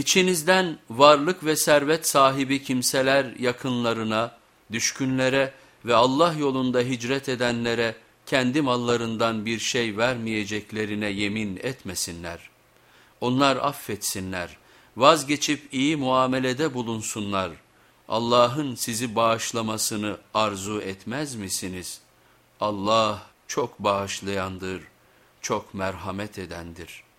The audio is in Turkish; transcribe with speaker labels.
Speaker 1: İçinizden varlık ve servet sahibi kimseler yakınlarına, düşkünlere ve Allah yolunda hicret edenlere kendi mallarından bir şey vermeyeceklerine yemin etmesinler. Onlar affetsinler, vazgeçip iyi muamelede bulunsunlar. Allah'ın sizi bağışlamasını arzu etmez misiniz? Allah çok bağışlayandır, çok merhamet edendir.''